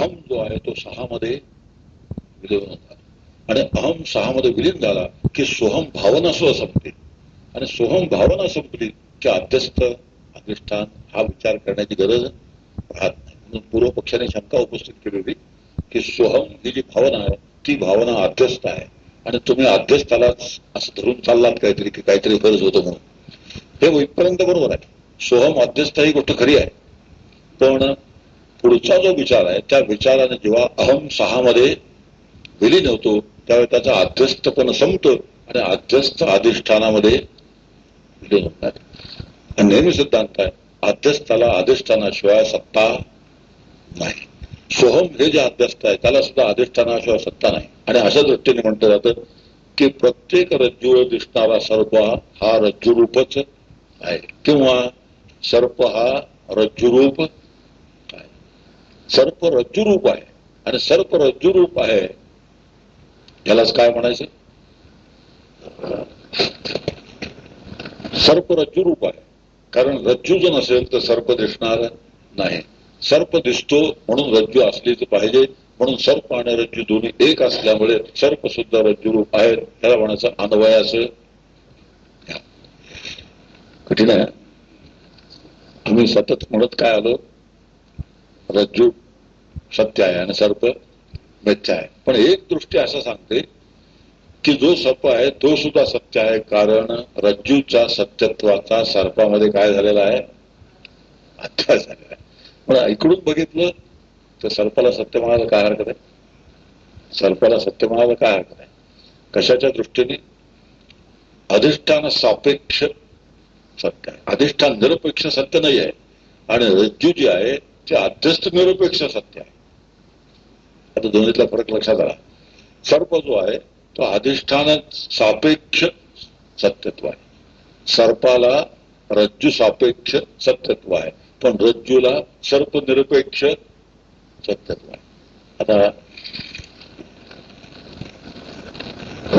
अहम जो आहे तो सहा मध्ये विलीन होता. आणि अहम सहा मध्ये विलीन झाला की सोहम भावना सुद्धा संपते. आणि सोहम भावना संपली की अध्यस्त अधिष्ठान हा विचार करण्याची गरज राहत नाही. म्हणून पूर्व पक्षाने शंका उपस्थित केली होती की सोहम ही जी भावना आहे ती भावना अध्यस्त आहे. आणि तुम्ही अध्यस्थाला असं धरून चाललात काहीतरी की काहीतरी गरज होतं म्हणून. हे इथपर्यंत बरोबर आहे. सोहम अध्यस्थ ही गोष्ट खरी आहे. पण पुढचा जो विचार आहे त्या विचाराने जेव्हा अहम सहा मध्ये विलीन होतो त्यावेळी त्याचा अध्यस्थपण संपतो आणि अध्यस्त अधिष्ठानामध्ये विलीन होतात नेहमी सिद्धांत आहे अध्यस्थाला अधिष्ठानाशिवाय सत्ता नाही. सोहम हे जे अध्यस्थ आहे त्याला सुद्धा अधिष्ठानाशिवाय सत्ता नाही. आणि अशा दृष्टीने म्हटलं जातं की प्रत्येक रज्जूवर दिसणारा सर्प हा रज्जुरूपच आहे. किंवा सर्प हा रज्जुरूप सर्प रज्जुरूप आहे. आणि सर्प रज्जुरूप आहे. यालाच काय म्हणायचं? सर्प रज्जुरूप आहे. कारण रज्जू जर नसेल तर सर्प दिसणार नाही. सर्प दिसतो म्हणून रज्जू असलीच पाहिजे. म्हणून सर्प आणि रज्जू दोन्ही एक असल्यामुळे सर्प सुद्धा रज्जू रूप आहे त्याला म्हणायचं अन्वयाच कठीण आहे. आम्ही सतत म्हणत काय आलो? रज्जू सत्य आहे आणि सर्प मिथ्या आहे. पण एक दृष्टी असं सांगते की जो सर्प आहे तो सुद्धा सत्य आहे. कारण रज्जूच्या सत्यत्वाचा सर्पामध्ये काय झालेला आहे? अभ्यास झालेला आहे. पण इकडून बघितलं तर सर्पाला सत्य म्हणायला काय हरकत आहे? सर्पाला सत्य म्हणायला काय हरकत आहे? कशाच्या दृष्टीने? अधिष्ठान सापेक्ष सत्य आहे. अधिष्ठान निरपेक्ष सत्य नाही आहे. आणि रज्जू जे आहे ते अध्यस्त निरपेक्ष सत्य आहे. आता दोन्हीतला फरक लक्षात आला सर्प जो आहे तो अधिष्ठान सापेक्ष सत्यत्व आहे. सर्पाला रज्जू सापेक्ष सत्यत्व आहे. पण रज्जूला सर्प निरपेक्ष सत्यत्व आहे. आता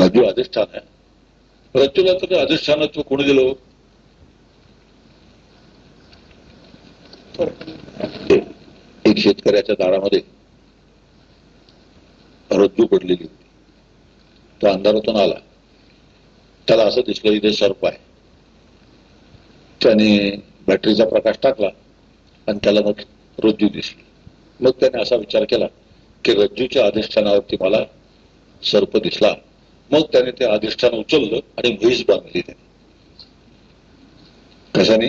रज्जू अधिष्ठान आहे. रज्जूला तर अधिष्ठानत्व कोणी दिलं? शेतकऱ्याच्या दारामध्ये रज्जू पडलेली होती. तो अंधारातून आला. त्याला असं दिसलं इथे सर्प आहे. त्याने बॅटरीचा प्रकाश टाकला आणि त्याला मग रज्जू दिसली. मग त्याने असा विचार केला की रज्जूच्या अधिष्ठानावरती मला सर्प दिसला. मग त्याने ते अधिष्ठान उचललं आणि म्हैस बांधली त्याने. कशाने?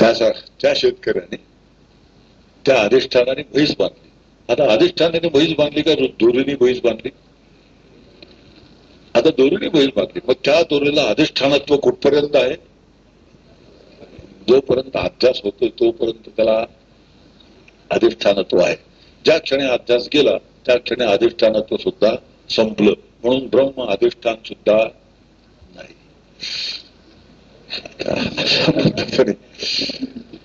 त्या त्या शेतकऱ्याने त्या अधिष्ठानाने म्हैस बांधली. आता अधिष्ठानाने म्हैस बांधली का? दोरीने म्हैस बांधली. आता दोरीने म्हैस बांधली. मग त्या दोरीला अधिष्ठानत्व कुठपर्यंत आहे? जोपर्यंत अध्यास होतोय तोपर्यंत त्याला अधिष्ठानत्व आहे. ज्या क्षणी अध्यास गेला त्या क्षणी अधिष्ठानत्व सुद्धा संपलं. म्हणून ब्रह्म अधिष्ठान सुद्धा नाही.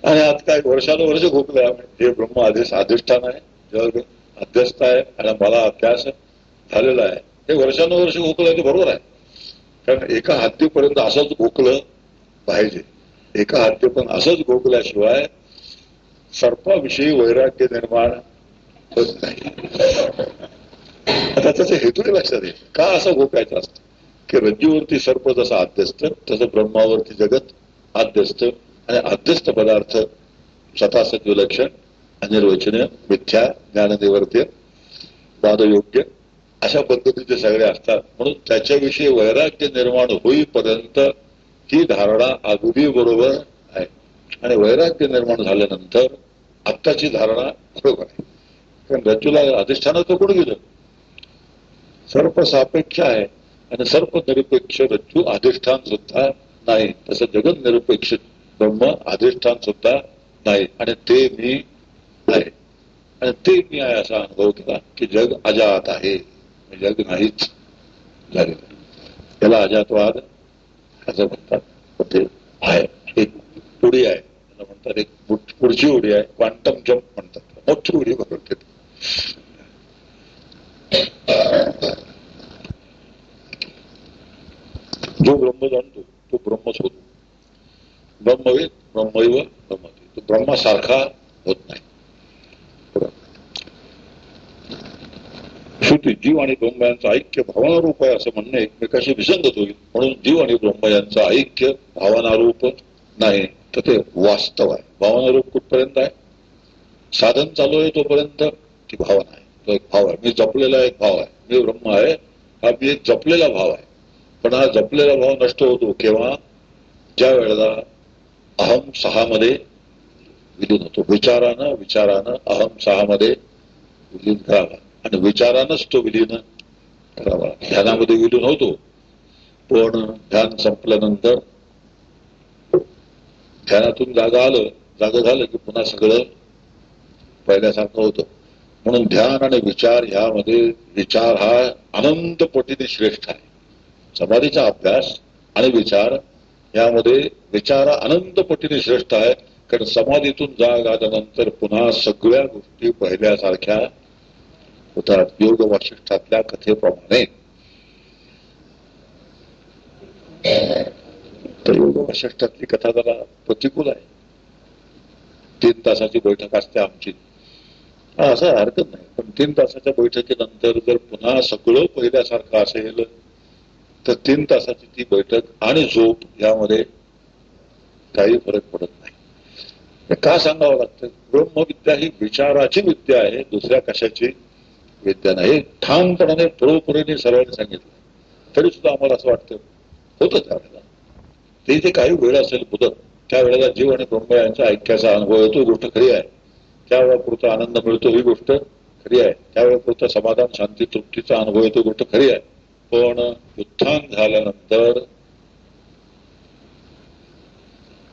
आणि आज काय वर्षानुवर्ष घोकलंय हे म्हणजे ब्रह्म आदेश अधिष्ठान आहे. जग अध्यस्त आहे आणि मला अभ्यास झालेला आहे. हे वर्षानुवर्ष घोकलंय ते बरोबर आहे. कारण एका हद्दीपर्यंत असंच घोकलं पाहिजे. एका हद्दी पण असंच घोकल्याशिवाय सर्पाविषयी वैराग्य निर्माण होत नाही. आता त्याचा हेतू लक्षात येईल का असं घोकायचं असतं? की रज्जूवरती सर्प जसा अध्यस्त तसं ब्रह्मावरती जगत अध्यस्त. आणि अध्यस्त पदार्थ स्वतः लक्षण अनिर्वचनीय मिथ्या ज्ञाननिवर्त्य वादयोग्य अशा पद्धतीचे सगळे असतात. म्हणून त्याच्याविषयी वैराग्य निर्माण होईपर्यंत ही धारणा अगदी बरोबर आहे. आणि वैराग्य निर्माण झाल्यानंतर आत्ताची धारणा बरोबर आहे. कारण रज्जूला अधिष्ठानाचं कोण गेलं? सर्प सापेक्ष आहे. आणि सर्व निरपेक्ष रज्जू अधिष्ठान सुद्धा नाही. तसं जगत निरपेक्ष ब्रह्म अधिष्ठान सुद्धा नाही. आणि ते मी आहे. आणि ते मी आहे असा अनुभव केला की जग अजात आहे. जग नाहीच झाले त्याला अजातवाद असं म्हणतात. ते आहे. एक उडी आहे. त्याला म्हणतात एक पुढची उडी आहे. क्वांटम जम्प म्हणतात. मोठी उडी बरोबर जो ब्रह्म जाणतो तो ब्रह्मच होतो. ब्रह्मवेद ब्रह्मैव ब्रह्म तो ब्रह्मासारखा होत नाही. शेवटी जीव आणि ब्रह्म यांचं ऐक्य भावनारूप आहे असं म्हणणं एकमेकाशी विसंगत होईल. म्हणून जीव आणि ब्रह्म यांचं ऐक्य भावनारूप नाही. तर ते वास्तव आहे. भावनारूप कुठपर्यंत आहे? साधन चालू आहे तोपर्यंत ती भावना आहे. तो एक भाव आहे. मी जपलेला एक भाव आहे. मी ब्रह्म आहे. हा मी एक जपलेला भाव आहे. पण हा जपलेला भाव नष्ट होतो केव्हा? ज्या वेळेला अहम सहा मध्ये विलीन होतो. विचारानं विचारानं अहम सहा मध्ये विलीन करावा. आणि विचारानंच तो विलीन करावा. ध्यानामध्ये विलीन होतो. पण ध्यान संपल्यानंतर ध्यानातून जागा आलं जागा झालं की पुन्हा सगळं पहिल्यासारखं होतं. म्हणून ध्यान आणि विचार ह्यामध्ये विचार हा अनंत पटीने श्रेष्ठ आहे. समाधीचा अभ्यास आणि विचार यामध्ये विचार अनंत पटीने श्रेष्ठ आहे कारण समाधीतून जाग आल्यानंतर पुन्हा सगळ्या गोष्टी पहिल्यासारख्या होतात. योग वाशिष्ठातल्या कथेप्रमाणे. तर योग वाशिष्ठातली कथा जरा प्रतिकूल आहे. तीन तासाची बैठक असते आमची. हा असं हरकत नाही. पण तीन तासाच्या बैठकीनंतर जर पुन्हा सगळं पहिल्यासारखं असेल तर तीन तासाची ती बैठक आणि झोप यामध्ये काही फरक पडत नाही. का सांगावं लागतं? ब्रह्मविद्या ही विचाराची विद्या आहे दुसऱ्या कशाची विद्या नाही. ठामपणाने बरोबरीने सर्वांनी सांगितलं. तरी सुद्धा आम्हाला असं वाटतं होतं त्यावेळेला ते जे काही वेळ असेल मुदत त्यावेळेला जीव आणि ब्रह्म यांच्या ऐक्याचा अनुभव येतो गोष्ट खरी आहे. त्यावेळेपुरता आनंद मिळतो ही गोष्ट खरी आहे. त्यावेळेपुरता समाधान शांती तृप्तीचा अनुभव येतो गोष्ट खरी आहे. पण उत्थान झाल्यानंतर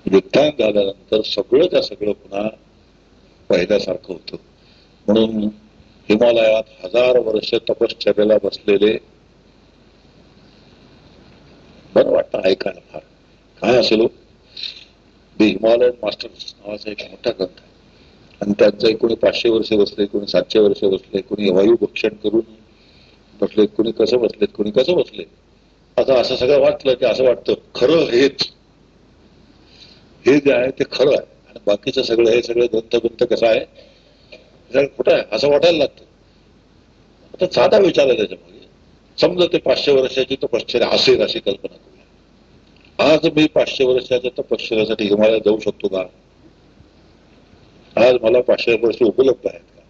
उत्थान झाल्यानंतर सगळं त्या सगळं पुन्हा पहिल्यासारखं होतं. म्हणून हिमालयात हजार वर्ष तपश्चर्याला बसलेले बरं वाटतं ऐकायला फार. काय असेल हो? द हिमालयन मास्टर्स नावाचा एक मोठा ग्रंथ आहे. आणि त्यांचं कोणी पाचशे वर्ष बसले कोणी सातशे वर्ष बसले कोणी वायू भक्षण करून बसलेत कोणी कसं बसलेत कोणी कसं बसले आता असं सगळं वाटलं की असं वाटतं खरं हेच. हे जे आहे ते खरं आहे. आणि बाकीचं सगळं हे सगळं ग्रंथ गुंत कसं आहे? कुठं आहे. असं वाटायला लागतं. आता साधा विचार आहे त्याच्यामध्ये समजा ते पाचशे वर्षाची तपश्चर्या असेल अशी कल्पना करूया. आज मी पाचशे वर्षाच्या तपश्चर्यासाठी हिमालयात जाऊ शकतो का? आज मला पाचशे वर्ष उपलब्ध आहेत का?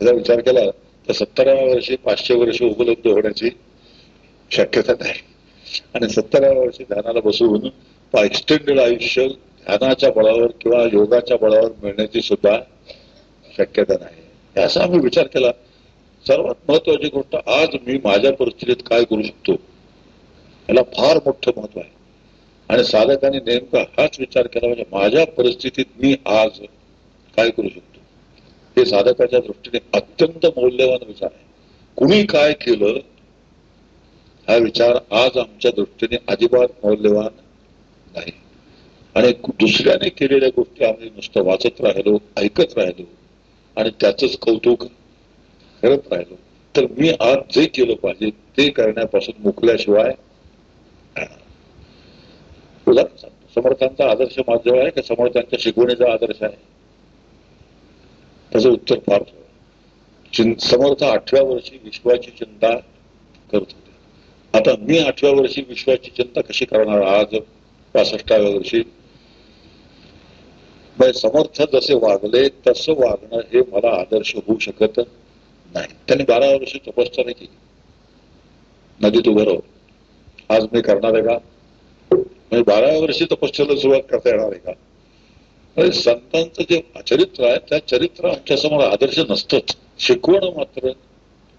याचा विचार केला तर सत्तराव्या वर्षी पाचशे वर्ष उपलब्ध होण्याची शक्यता नाही. आणि सत्तराव्या वर्षी ध्यानाला बसवून एक्सटेंडेड आयुष्य ध्यानाच्या बळावर किंवा योगाच्या बळावर मिळण्याची सुद्धा शक्यता नाही. असा आम्ही विचार केला. सर्वात महत्वाची गोष्ट आज मी माझ्या परिस्थितीत काय करू शकतो? याला फार मोठं महत्त्व आहे. आणि साधकाने नेमका हाच विचार केला म्हणजे माझ्या परिस्थितीत मी आज काय करू शकतो? हे साधकाच्या दृष्टीने अत्यंत मौल्यवान विचार आहे. कुणी काय केलं हा विचार आज आमच्या दृष्टीने अजिबात मौल्यवान नाही. आणि दुसऱ्याने केलेल्या गोष्टी आम्ही नुसतं वाचत राहिलो ऐकत राहिलो आणि त्याच कौतुक करत राहिलो. तर मी आज जे केलं पाहिजे ते करण्यापासून मुकल्याशिवाय उदाहरण सांगतो. समर्थांचा आदर्श माझ्यावर आहे का? समर्थांच्या शिकवणीचा आदर्श आहे. त्याचं उत्तर फार समर्थ आठव्या वर्षी विश्वाची चिंता करत होते. आता मी आठव्या वर्षी विश्वाची चिंता कशी करणार? आज पासष्टाव्या वर्षी. समर्थ जसे वागले तसं वागणं हे मला आदर्श होऊ शकत नाही. त्यांनी बारा वर्षी तपश्चर्या केली. नदीत उभं राहून. आज मी करणार आहे का? म्हणजे बाराव्या वर्षी तपश्चर्याला सुरुवात करता येणार आहे का? संतांचं जे चरित्र आहे त्या चरित्र आमच्यासमोर आदर्श नसतंच. शिकवणं मात्र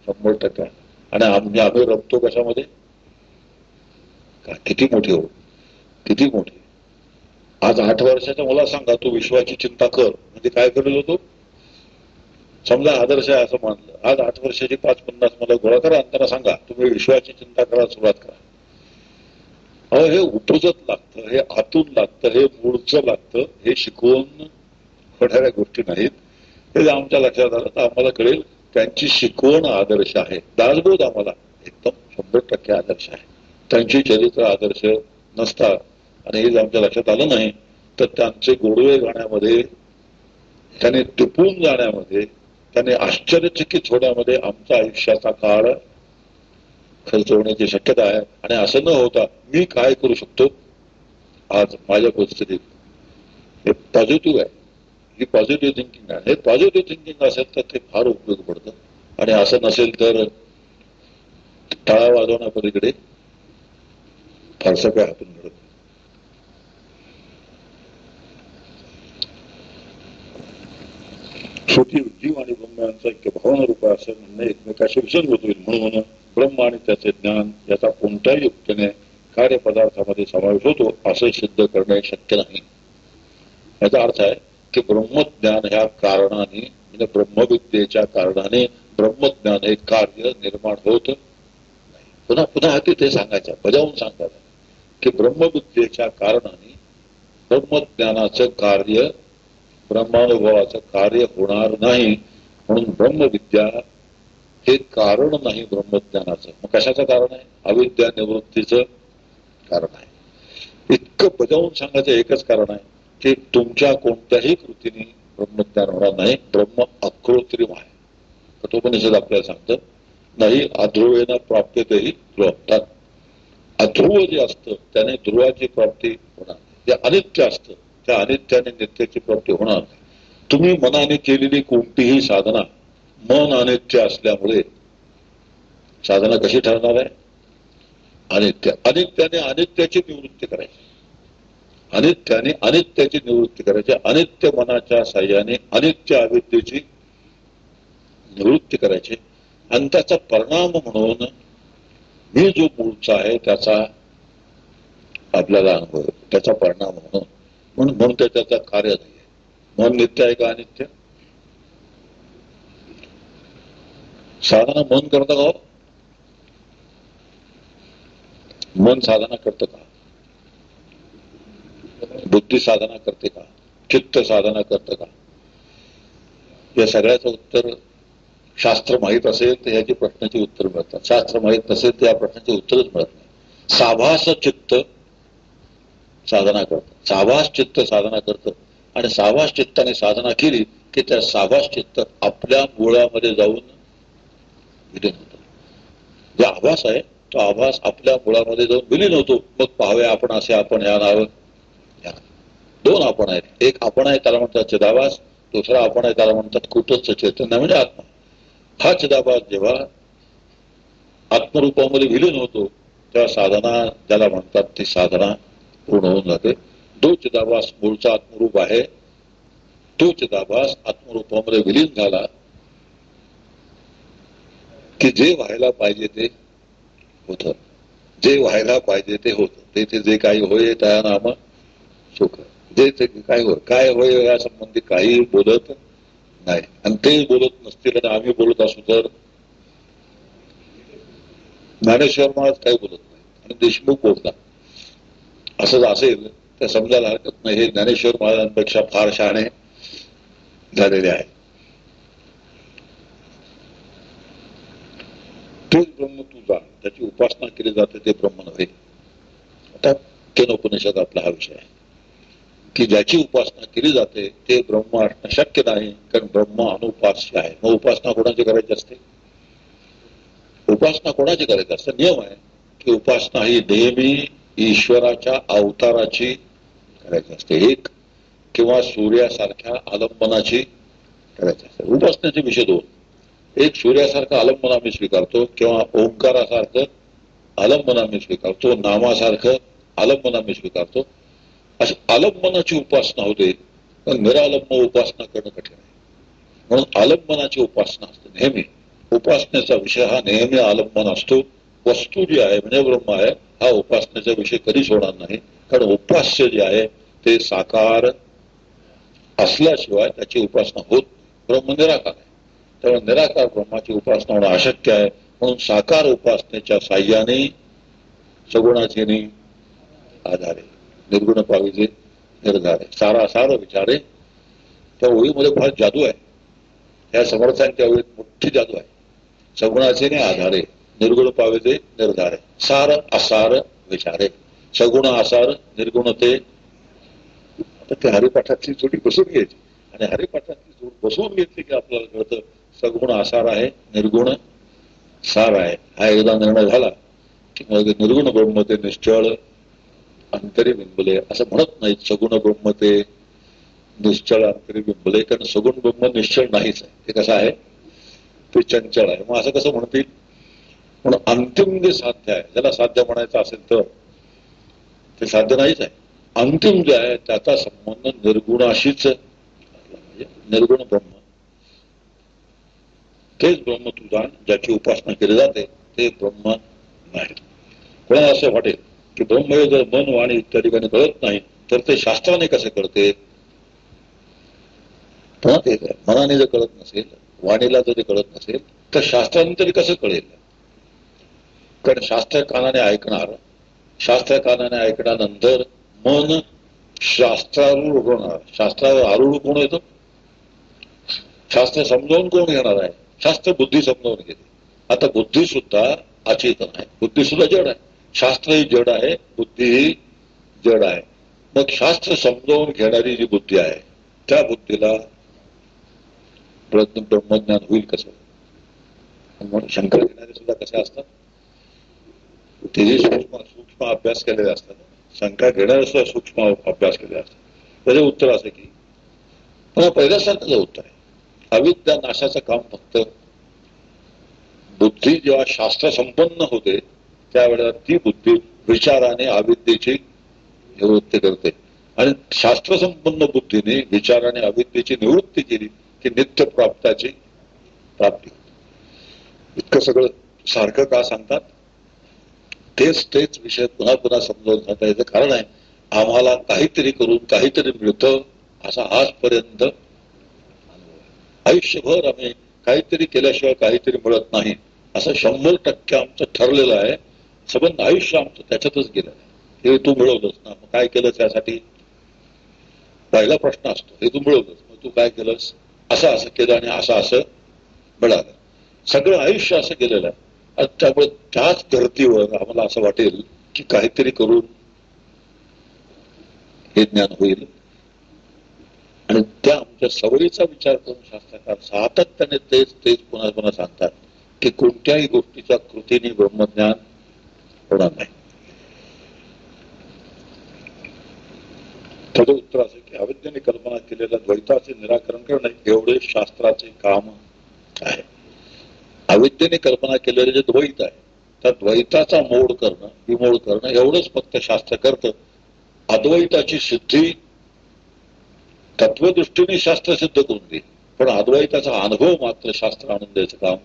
शंभर टक्के आणि आम्ही आम्ही रमतो कशामध्ये? का किती मोठी हो? किती मोठी? आज आठ वर्षाच्या मला सांगा तू विश्वाची चिंता कर. म्हणजे काय करेल होतो? समजा आदर्श आहे असं मानलं. आज आठ वर्षाची पाच पन्नास मला गोळा करा आणि त्यांना सांगा तुम्ही विश्वाची चिंता करायला सुरुवात करा. अहो हे उपजत लागतं हे आतून लागतं हे मूळचं लागतं हे शिकवून होणाऱ्या गोष्टी नाहीत. हे आमच्या लक्षात आलं तर आम्हाला कळेल त्यांची शिकवण आदर्श आहे. दासबोध आम्हाला एकदम शंभर टक्के आदर्श आहे. त्यांची चरित्र आदर्श नसतात आणि हे आमच्या लक्षात आलं नाही तर त्यांचे गोडवे गाण्यामध्ये त्याने टिपून जाण्यामध्ये त्याने आश्चर्यचकित होण्यामध्ये आमचा आयुष्याचा काळ खर्च होण्याची शक्यता आहे. आणि असं न होता मी काय करू शकतो? आज माझ्या परिस्थितीत हे पॉझिटिव्ह आहे. ही पॉझिटिव्ह थिंकिंग आहे. हे पॉझिटिव्ह थिंकिंग असेल तर ते फार उपयोग पडतं. आणि असं नसेल तर टाळा वाजवण्यापलीकडे फारसा काय हातून घडत शेवटी जीव आणि ब्रह्म यांचा एक भावना रूप असं म्हणणं एकमेकाशी विसंगत होईल म्हणून ब्रह्म आणि त्याचे ज्ञान याचा कोणत्याही युक्तीने कार्यपदार्थामध्ये समावेश होतो असं सिद्ध करणे शक्य नाही. याचा अर्थ आहे की ब्रह्मज्ञान ह्या कारणाने म्हणजे ब्रह्मविद्येच्या कारणाने ब्रह्मज्ञान हे कार्य निर्माण होत पुन्हा पुन्हा तिथे सांगायचं बजावून सांगायचं की ब्रह्मविद्येच्या कारणाने ब्रह्मज्ञानाचं कार्य ब्रह्मानुभवाचं कार्य होणार नाही म्हणून ब्रह्मविद्या हे कारण नाही ब्रह्मज्ञानाचं. मग कशाचं कारण आहे? अविद्या निवृत्तीचं कारण आहे. इतकं बजावून सांगायचं एकच कारण आहे की तुमच्या कोणत्याही कृतीने ब्रह्मज्ञान होणार नाही. ब्रह्म अकृत्रिम आहे. कठोपनिषद आपल्याला सांगतं नाही अध्रुवेना प्राप्यतेही ध्रुवतात अध्रुव जे असतं त्याने ध्रुवाची प्राप्ती होणार जे अनित्य असतं त्या अनित्याने नित्याची प्राप्ती होणार तुम्ही मनाने केलेली कोणतीही साधना मन अनित्य असल्यामुळे साधना कशी ठरणार आहे? अनित्य. अनित्याने अनित्याची निवृत्ती करायची. अनित्याने अनित्याची निवृत्ती करायची. अनित्य मनाच्या साह्याने अनित्य अविद्येची निवृत्ती करायची. आणि त्याचा परिणाम म्हणून मी जो मूळचा आहे त्याचा आपल्याला अनुभव त्याचा परिणाम म्हणून. म्हणून म्हणून त्याचा कार्य नाही मन नित्य आहे का अनित्य? साधना मन करतं का हो? मन साधना करतं का? बुद्धी साधना करते का? चित्त साधना करतं का? या सगळ्याचं उत्तर शास्त्र माहीत असेल तर याची प्रश्नाची उत्तर मिळतात शास्त्र माहीत नसेल तर या प्रश्नाचे उत्तरच मिळत नाही. साभास चित्त साधना करतं. साभास चित्त साधना करतं. आणि साभास चित्ताने साधना केली की त्या साभास चित्त आपल्या मुळामध्ये जाऊन विलीन होतो जे आभास आहे. तो आभास आपल्या मुळामध्ये जाऊन विलीन होतो मग पाहावे आपण असे आपण या नाव दोन आपण आहेत. एक आपण आहे त्याला म्हणतात चिदाभास. दुसरा आपण आहे त्याला म्हणतात कुटस्थ चैतन्य म्हणजे आत्मा. हा चिदाभास जेव्हा आत्मरूपामध्ये विलीन होतो तेव्हा साधना ज्याला म्हणतात ती साधना पूर्ण होऊन जाते. तो चिदाभास मूळचा आत्मरूप आहे. तो चिदाभास आत्मरूपामध्ये विलीन झाला. की जे व्हायला पाहिजे ते होत. जे व्हायला पाहिजे ते होत. ते जे काही होय त्या नाम सुख. जे ते काय होय काय होय या संबंधी काही बोलत नाही. आणि ते बोलत नसतील आणि आम्ही बोलत असू तर ज्ञानेश्वर महाराज काही बोलत नाही. आणि देशमुख बोलतात असं असेल तर समजायला हरकत नाही. हे ज्ञानेश्वर महाराजांपेक्षा फार शहाणे झालेले आहे तूच ब्रह्म तुझा त्याची उपासना केली जाते ते ब्रह्म नव्हे आता केनोपनिषद आपला हा विषय आहे की ज्याची उपासना केली जाते ते ब्रह्म असणं शक्य नाही कारण ब्रह्म अनुपास्य आहे मग उपासना कोणाची करायची असते उपासना कोणाची करायची असते नियम आहे की उपासना ही नेहमी ईश्वराच्या अवताराची करायची असते एक किंवा सूर्यासारख्या आलंबनाची करायची असते उपासनेचे विषय दोन एक सूर्यासारखं आलंबन आम्ही स्वीकारतो किंवा ओंकारासारखं आलंबन आम्ही स्वीकारतो नामासारखं आलंबन आम्ही स्वीकारतो. अशी आलंबनाची उपासना होते. पण निरालंब उपासना करणं कठीण आहे. म्हणून आलंबनाची उपासना असते नेहमी. उपासनेचा विषय हा नेहमी आलंबन असतो. वस्तू जी आहे म्हणजे ब्रह्म आहे हा उपासनेचा विषय कधीच होणार नाही. कारण उपास्य जे आहे ते साकार असल्याशिवाय त्याची उपासना होत ब्रह्म निराकार आहे. त्यामुळे निराकार ब्रह्माची उपासना होणं अशक्य आहे. म्हणून साकार उपासनेच्या साह्याने सगुणाचे आधारे निर्गुण पाविजे निर्धारे. सारा सार विचारे. त्या ओळीमध्ये फार जादू आहे. या समर्थांच्या ओळीत मोठी जादू आहे. सगुणाचे आधारे निर्गुण पाविजे निर्धारे. सार असार विचारे. सगुण आसार निर्गुण ते ते हरिपाठातली बसून घ्यायची. आणि हरिपाठाची जोड बसवून घेतली की आपल्याला कळतं सगुण आसार आहे निर्गुण सार आहे. हा एकदा निर्णय झाला की मग निर्गुण ब्रह्म ते निश्चळ अंतरी बिंबले. असं म्हणत नाही सगुण ब्रह्म ते निश्चळ अंतरी बिंबले. कारण सगुण ब्रह्म निश्चळ नाहीच आहे. ते कसं आहे? ते चंचल आहे. मग असं कसं म्हणतील? म्हणून अंतिम जे साध्य आहे ज्याला साध्य म्हणायचं असेल तर ते साध्य नाहीच आहे. अंतिम जे आहे त्याचा संबंध निर्गुणाशीच म्हणजे निर्गुण ब्रह्म. तेच ब्रह्म तुझा ज्याची उपासना केली जाते ते ब्रह्म नाही कोणाला असं वाटेल की ब्रह्म हे जर मन वाणी त्या ठिकाणी कळत नाही तर ते शास्त्राने कसे कळते ते मनाने जर कळत नसेल वाणीला जरी कळत नसेल तर शास्त्राने तरी कसं कळेल कारण शास्त्र कानाने ऐकणार शास्त्र कानाने ऐकण्यानंतर मन शास्त्रारूढ होणार शास्त्रावर आरूढ कोण येतो शास्त्र समजावून कोण घेणार आहे शास्त्र बुद्धी समजावून घेते. आता बुद्धी सुद्धा अचेतन आहे. बुद्धी सुद्धा जड आहे. शास्त्र ही जड आहे बुद्धी ही जड आहे. मग शास्त्र समजावून घेणारी जी बुद्धी आहे त्या बुद्धीला ब्रह्मज्ञान होईल कसं? म्हणून शंकर घेणारे सुद्धा कसे असतात? ते सूक्ष्म सूक्ष्म अभ्यास केलेले असतात. शंका घेणारे सुद्धा सूक्ष्म अभ्यास केलेले असतात. त्याचे उत्तर असं की मला पहिल्यासारखं उत्तर आहे अविद्या नाशाचं काम फक्त बुद्धी जेव्हा शास्त्र संपन्न होते त्यावेळेला ती बुद्धी विचाराने अविद्येची निवृत्ती करते. आणि शास्त्र संपन्न बुद्धीने विचाराने अविद्येची निवृत्ती केली की नित्य प्राप्ताची प्राप्ती इतकं सगळं सारखं का सांगतात? तेच तेच विषय पुन्हा पुन्हा समजावून सांगता याचं कारण आहे आम्हाला काहीतरी करून काहीतरी मिळतं असा आजपर्यंत आयुष्यभर आम्ही काहीतरी केल्याशिवाय काहीतरी मिळत नाही. असं शंभर टक्के आमचं ठरलेलं आहे. सबंध आयुष्य आमचं त्याच्यातच गेलं हे तू मिळवलंस ना. मग काय केलं त्यासाठी पहिला प्रश्न असतो. हे तू मिळवलंस. मग तू काय केलंस? असं असं केलं आणि असं असं मिळालं. सगळं आयुष्य असं गेलेलं आहे. आणि त्यामुळे त्याच धर्तीवर आम्हाला असं वाटेल की काहीतरी करून हे ज्ञान होईल. आणि त्या आमच्या सवयीचा विचार करून शास्त्रकार सातत्याने तेच तेच पुन्हा पुन्हा सांगतात की कोणत्याही गोष्टीच्या कृतीने ब्रह्मज्ञान होणार नाही. त्याचं उत्तर असं की अविद्याने कल्पना केलेल्या द्वैताचे निराकरण करणे एवढे शास्त्राचे काम आहे. अविद्येने कल्पना केलेले जे द्वैत आहे त्या द्वैताचा मोड करणं विमोड करणं एवढंच फक्त शास्त्र करतं. अद्वैताची सिद्धी तत्वदृष्टीने शास्त्र सिद्ध करून देईल पण अद्वैताचा अनुभव मात्र शास्त्र आणून द्यायचं काम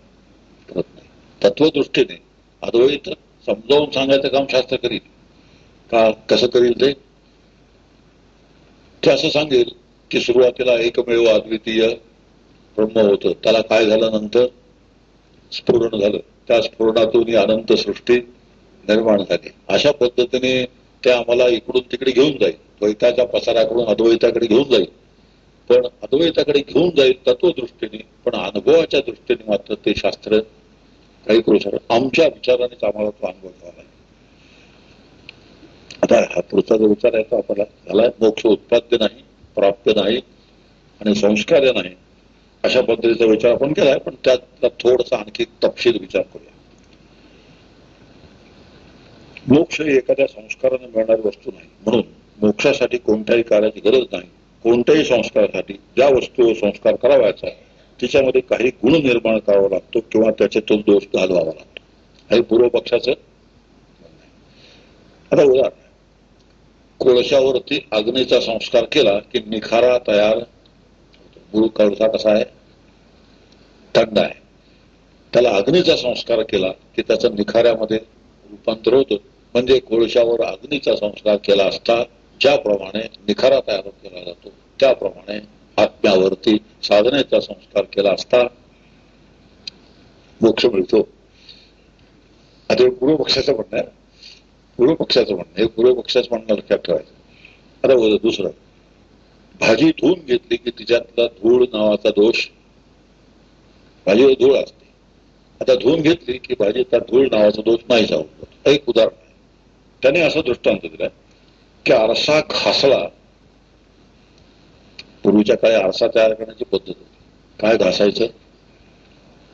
करत नाही. तत्वदृष्टीने अद्वैत समजावून सांगायचं काम शास्त्र करील. का कसं करील ते? असं सांगेल की सुरुवातीला एकमेव अद्वितीय ब्रह्म होतं. त्याला काय झालं नंतर? स्फुरण झालं. त्या स्फुरणातून अनंत सृष्टी निर्माण झाली. अशा पद्धतीने ते आम्हाला इकडून तिकडे घेऊन जाईल. द्वैताच्या पसाराकडून अद्वैताकडे घेऊन जाईल. पण अद्वैताकडे घेऊन जाईल तत्वदृष्टीने पण अनुभवाच्या दृष्टीने मात्र ते शास्त्र काही करू शकत आमच्या विचारानेच आम्हाला तो अनुभव झाला आता हा पुढचा जो विचार आहे तो आपल्याला झाला मोक्ष उत्पाद्य नाही प्राप्त नाही आणि संस्कार्य नाही अशा पद्धतीचा विचार आपण केलाय पण त्यातला थोडासा आणखी तपशील विचार करूया. मोक्ष ही एखाद्या संस्काराने मिळणारी वस्तू नाही. म्हणून मोक्षासाठी कोणत्याही कार्याची गरज नाही. कोणत्याही संस्कारासाठी ज्या वस्तू संस्कार करावायचा तिच्यामध्ये काही गुण निर्माण करावा लागतो किंवा त्याच्यातून दोष घालवावा लागतो. हे पूर्व पक्षाचं आता उदाहरण. कोळशावरती अग्नीचा संस्कार केला की निखारा तयार गुरु कोळसा कसा आहे? थंड आहे. त्याला अग्नीचा संस्कार केला की त्याचा निखाऱ्यामध्ये रूपांतर होतं. म्हणजे कोळशावर अग्नीचा संस्कार केला असता ज्याप्रमाणे निखारा तयार केला जातो त्याप्रमाणे आत्म्यावरती साधनेचा संस्कार केला असता मोक्ष मिळतो. आता गुरु पक्षाचं म्हणणं आहे. गुरु पक्षाचं म्हणणं हे गुरु पक्षाचं म्हणणं लक्षात ठेवायचं. आता दुसरं. भाजी धुवून घेतली की तिच्यातला धूळ नावाचा दोष. भाजी धूळ असते. आता धुवून घेतली की भाजीचा धूळ नावाचा दोष नाही जाऊ एक उदाहरण आहे. त्याने असं दृष्टांत दिलाय. की आरसा घासला पूर्वीच्या काळी आरसा तयार करण्याची पद्धत होती. काय घासायचं?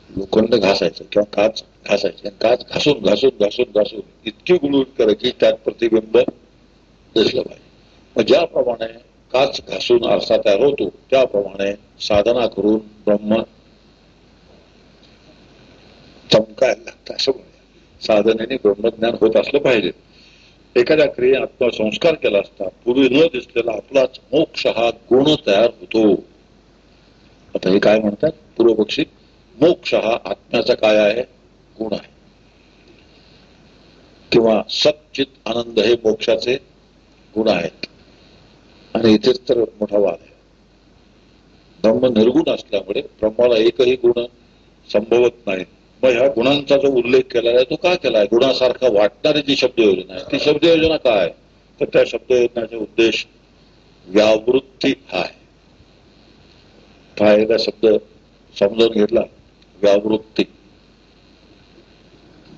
लोखंड घासायचं किंवा काच घासायचं. काच घासून घासून घासून घासून इतकी गुळगुळ करायची त्यात प्रतिबिंब दिसलं पाहिजे. मग ज्याप्रमाणे काच घासून आरसा तयार होतो त्याप्रमाणे साधना करून ब्रह्म चमकायला लागतं असं साधनेने ब्रह्मज्ञान होत असलं पाहिजे. एखाद्या क्रिये आत्मसंस्कार केला असता पूर्वी न दिसलेला आपलाच मोक्ष हा गुण तयार होतो. आता हे काय म्हणतात? पूर्वपक्षी मोक्ष हा आत्म्याचा काय आहे? गुण आहे. किंवा सचित आनंद हे मोक्षाचे गुण आहेत. आणि इथेच तर मोठा वाद आहे. ब्रह्म निर्गुण असल्यामुळे ब्रह्माला एकही गुण संभवत नाहीत. मग ह्या गुणांचा जो उल्लेख केला आहे तो का आहे? गुणासारखा वाटणारी जी शब्द योजना आहे ती शब्द योजना काय तर त्या शब्द योजनाचा उद्देश व्यावृत्ती हा आहे काय शब्द समजून घेतला व्यावृत्ती.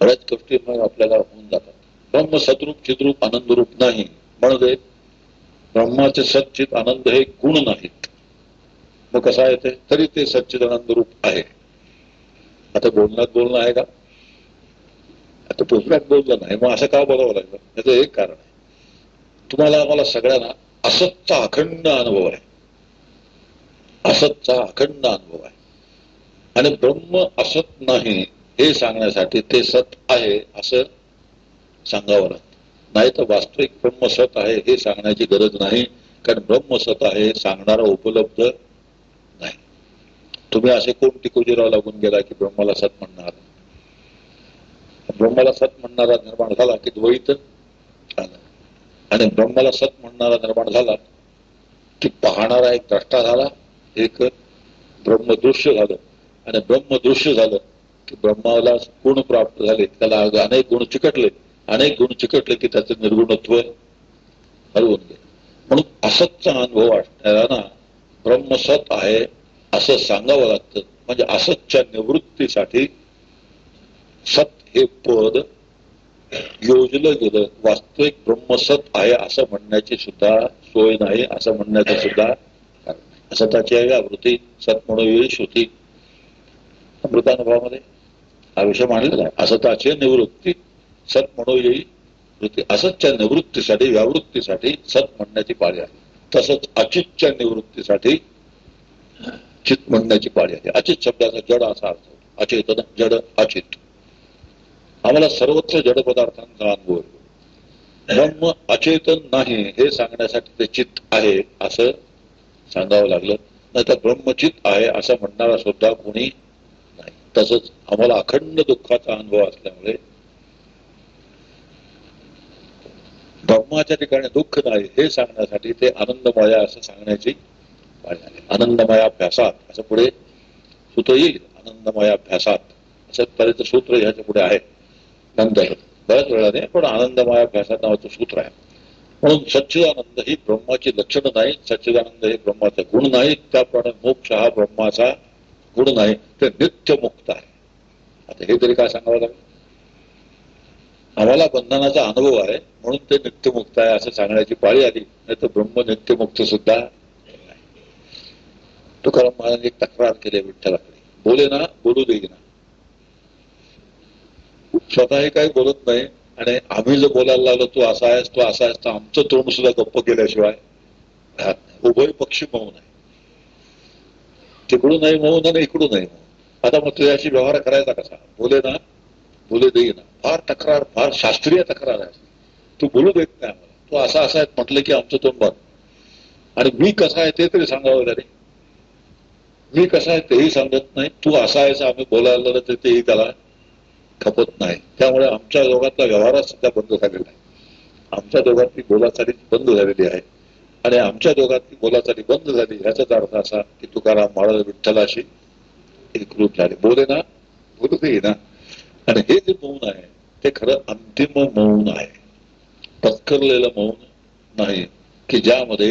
बऱ्याच गोष्टी मग आपल्याला होऊन जातात. ब्रह्म सद्रूप चिद्रूप आनंदरूप नाही. म्हणजे ब्रह्माचे सच्चित आनंद हे गुण नाहीत. मग कसा आहे ते? तरी ते सच्चित आनंद रूप आहे. आता बोलण्यात बोलणं आहे का? आता पुस्तकात बोललं नाही मग असं का बोलावं लागलं? याचं एक कारण आहे. तुम्हाला आम्हाला सगळ्यांना असतचा अखंड अनुभव आहे. असतचा अखंड अनुभव आहे. आणि ब्रह्म असत नाही हे सांगण्यासाठी ते सत आहे असं सांगावं लागतं. नाही तर वास्तविक ब्रह्म सत आहे हे सांगण्याची गरज नाही. कारण ब्रह्म सत आहे सांगणारा उपलब्ध तुम्ही असे कोण टिकोजीराव लागून गेला की ब्रह्माला सत म्हणणार? ब्रह्माला सत म्हणणारा निर्माण झाला की द्वैत आणि ब्रह्माला सत म्हणणारा निर्माण झाला की पाहणारा एक द्रष्टा झाला एक ब्रह्मदृश्य झालं. आणि ब्रह्मदृश्य झालं की ब्रह्माला गुण प्राप्त झाले त्याला अनेक गुण चिकटले. अनेक गुण चिकटले की त्याचं निर्गुणत्व हरवून गेले. म्हणून असतचा अनुभव असणाऱ्यांना ब्रह्मसत आहे असं सांगावं लागतं. म्हणजे असतच्या निवृत्तीसाठी सत हे पद योजलं गेलं. वास्तविक ब्रह्मसत आहे असं म्हणण्याची सुद्धा सोय नाही असं म्हणण्याचं सुद्धा सताची आहे. आवृत्ती सत म्हणून येईल श्रुती अमृतानुभवामध्ये. हा विषय मांडलेला आहे. असताची निवृत्ती सत म्हणून येईल वृत्ती असतच्या निवृत्तीसाठी व्यावृत्तीसाठी सत म्हणण्याची पाळी आहे. तसंच अचितच्या निवृत्तीसाठी चित म्हणण्याची पाळी आहे. अचित शब्दाचा जड असा अर्थ होतो. अचेतन जड अचित. आम्हाला सर्वत्र जड पदार्थांचा अनुभव ब्रह्म अचेतन नाही हे सांगण्यासाठी ते चित्त आहे असं सांगावं लागलं. नाही तर ब्रह्मचित आहे असं म्हणणारा सुद्धा कोणी नाही. तसंच आम्हाला अखंड दुःखाचा अनुभव असल्यामुळे ब्रह्माच्या ठिकाणी दुःख नाही हे सांगण्यासाठी ते आनंदमय असं सांगण्याची आनंदमय अभ्यासात. असं पुढे सूत्र येईल. आनंदमय अभ्यासात. असं पर्यंत सूत्र ह्याच्या पुढे आहे. नंतर बऱ्याच वेळाने पण आनंदमय अभ्यासात नावाचं सूत्र आहे. म्हणून सच्चिदानंद ही ब्रह्माची लक्षणं नाही सच्चिदानंद हे ब्रह्माचा गुण नाही त्याप्रमाणे मोक्ष हा ब्रह्माचा गुण नाही. ते नित्य मुक्त आहे. आता हे तरी काय सांगावं लागेल? आम्हाला बंधनाचा अनुभव आहे. म्हणून ते नित्यमुक्त आहे असं सांगण्याची पाळी आली. नाही तर ब्रह्म नित्यमुक्त सुद्धा तुकाराम महाराजांनी एक तक्रार केली विठ्ठलाकडे. बोले ना बोलू दे ना. स्वतःही काही बोलत नाही आणि आम्ही जर बोलायला लागलो तू असा आहेस तू असा आहेस तर आमचं तोंड सुद्धा गप्प केल्याशिवाय उभय पक्षी मौन आहे. तिकडून नाही मौन आणि इकडून नाही मौन. आता मग तुझ्याशी व्यवहार करायचा कसा? बोले ना बोले देई ना. फार तक्रार फार शास्त्रीय तक्रार आहे. तू बोलू देत नाही आम्हाला. तू असा असा म्हटलं की आमचं तोंड बंद. आणि मी कसा आहे ते तरी सांगावं त्याने मी कसा आहे तेही सांगत नाही. तू असा आहेस आम्ही बोलायला तर तेही त्याला खपत नाही. त्यामुळे आमच्या दोघातला व्यवहार सुद्धा बंद झालेला आहे. आमच्या दोघातली बोलाचाली बंद झालेली आहे. आणि आमच्या दोघातली बोलाचाली बंद झाली ह्याचाच अर्थ असा की तुकाराम महाराज विठ्ठलाशी एकरूप झाले. बोले ना बोलू दे ना. आणि हे जे मौन आहे ते खरं अंतिम मौन आहे. पत्करलेलं मौन नाही की ज्यामध्ये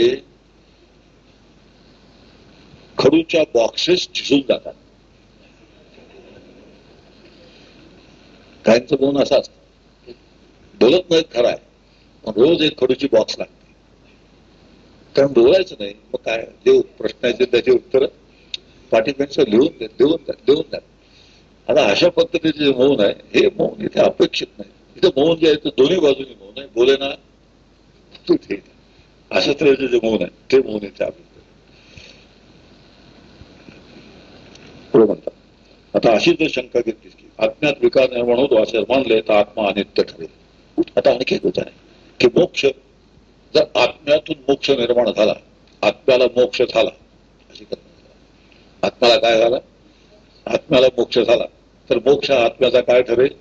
खडूच्या बॉक्सेस झिजून जातात. काहींचं मौन असं असतं. बोलत नाहीत खरं आहे पण रोज एक खडूची बॉक्स लागते. कारण बोलायचं नाही मग काय? देऊ प्रश्न आहेत त्याची उत्तर पाठीपेक्षा लिहून द्या देऊन द्या देऊन द्या आता अशा पद्धतीचे जे मौन आहे हे मौन इथे अपेक्षित नाही. इथे मौन जे आहे ते दोन्ही बाजूनी मौन आहे. बोले ना तू ठीक अशा तऱ्हेचे जे मौन आहे ते मौन इथे आपलं पुढे म्हणतात आता अशी जर शंका घेतलीस की अज्ञात विकार निर्माण होतो असे मानले तर आत्मा अनित्य ठरेल. आता आणखी एक होत आहे की मोक्ष जर आत्म्यातून मोक्ष निर्माण झाला आत्म्याला मोक्ष झाला अशी आत्म्याला काय झाला? आत्म्याला मोक्ष झाला. तर मोक्ष आत्म्याचा काय ठरेल?